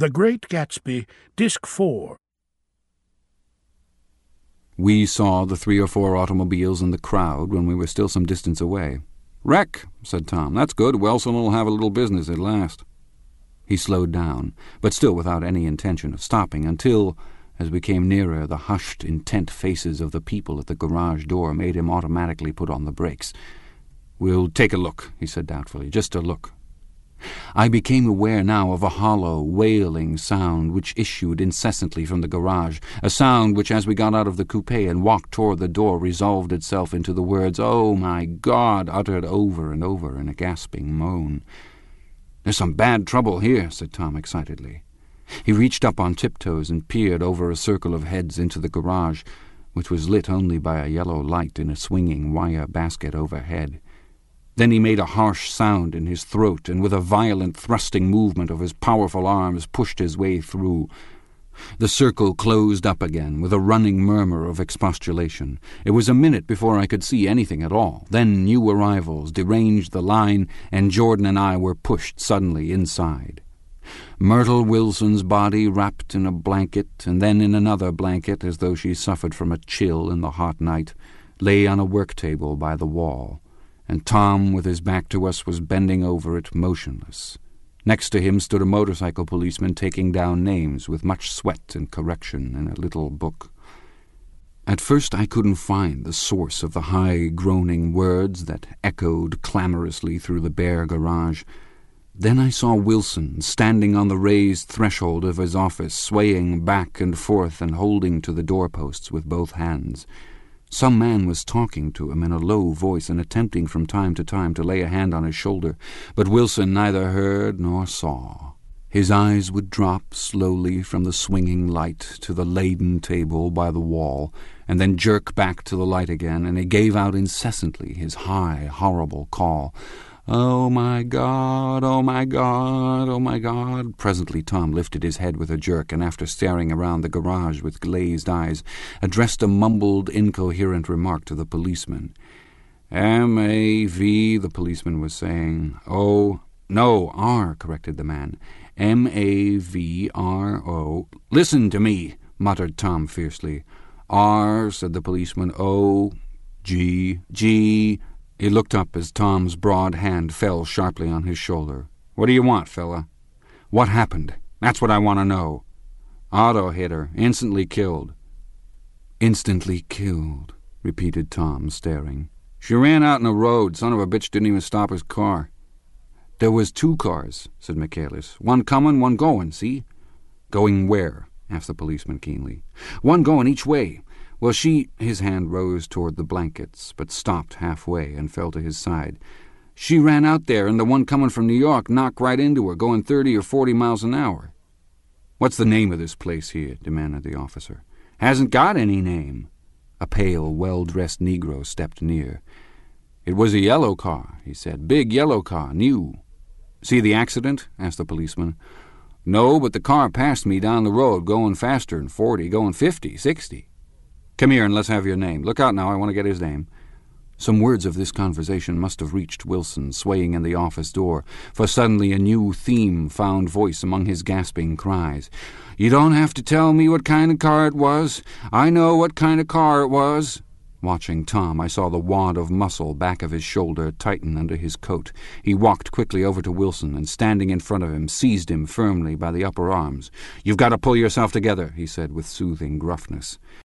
The Great Gatsby, Disc 4. We saw the three or four automobiles in the crowd when we were still some distance away. Wreck, said Tom. That's good. Wilson will have a little business at last. He slowed down, but still without any intention of stopping, until, as we came nearer, the hushed, intent faces of the people at the garage door made him automatically put on the brakes. We'll take a look, he said doubtfully. Just a look. I became aware now of a hollow, wailing sound which issued incessantly from the garage, a sound which, as we got out of the coupe and walked toward the door, resolved itself into the words, Oh, my God, uttered over and over in a gasping moan. There's some bad trouble here, said Tom excitedly. He reached up on tiptoes and peered over a circle of heads into the garage, which was lit only by a yellow light in a swinging wire basket overhead. Then he made a harsh sound in his throat, and with a violent thrusting movement of his powerful arms pushed his way through. The circle closed up again with a running murmur of expostulation. It was a minute before I could see anything at all. Then new arrivals deranged the line, and Jordan and I were pushed suddenly inside. Myrtle Wilson's body wrapped in a blanket, and then in another blanket, as though she suffered from a chill in the hot night, lay on a work table by the wall and Tom, with his back to us, was bending over it, motionless. Next to him stood a motorcycle policeman taking down names with much sweat and correction in a little book. At first I couldn't find the source of the high, groaning words that echoed clamorously through the bare garage. Then I saw Wilson standing on the raised threshold of his office, swaying back and forth and holding to the doorposts with both hands. Some man was talking to him in a low voice and attempting from time to time to lay a hand on his shoulder, but Wilson neither heard nor saw. His eyes would drop slowly from the swinging light to the laden table by the wall, and then jerk back to the light again, and he gave out incessantly his high, horrible call. Oh, my God, oh, my God, oh, my God. Presently Tom lifted his head with a jerk, and after staring around the garage with glazed eyes, addressed a mumbled, incoherent remark to the policeman. M-A-V, the policeman was saying. O, no, R, corrected the man. M-A-V-R-O. Listen to me, muttered Tom fiercely. R, said the policeman. O, G, G, he looked up as Tom's broad hand fell sharply on his shoulder. What do you want, fella? What happened? That's what I want to know. Auto hit her. Instantly killed. Instantly killed, repeated Tom, staring. She ran out in the road. Son of a bitch didn't even stop his car. There was two cars, said Michaelis. One coming, one going, see? Going where? asked the policeman keenly. One going each way. Well, she... His hand rose toward the blankets, but stopped halfway and fell to his side. She ran out there, and the one coming from New York knocked right into her, going thirty or forty miles an hour. What's the name of this place here? demanded the officer. Hasn't got any name. A pale, well-dressed Negro stepped near. It was a yellow car, he said. Big yellow car, new. See the accident? asked the policeman. No, but the car passed me down the road, going faster than forty, going fifty, sixty. Come here and let's have your name. Look out now, I want to get his name. Some words of this conversation must have reached Wilson, swaying in the office door, for suddenly a new theme found voice among his gasping cries. You don't have to tell me what kind of car it was. I know what kind of car it was. Watching Tom, I saw the wad of muscle back of his shoulder tighten under his coat. He walked quickly over to Wilson and, standing in front of him, seized him firmly by the upper arms. You've got to pull yourself together, he said with soothing gruffness.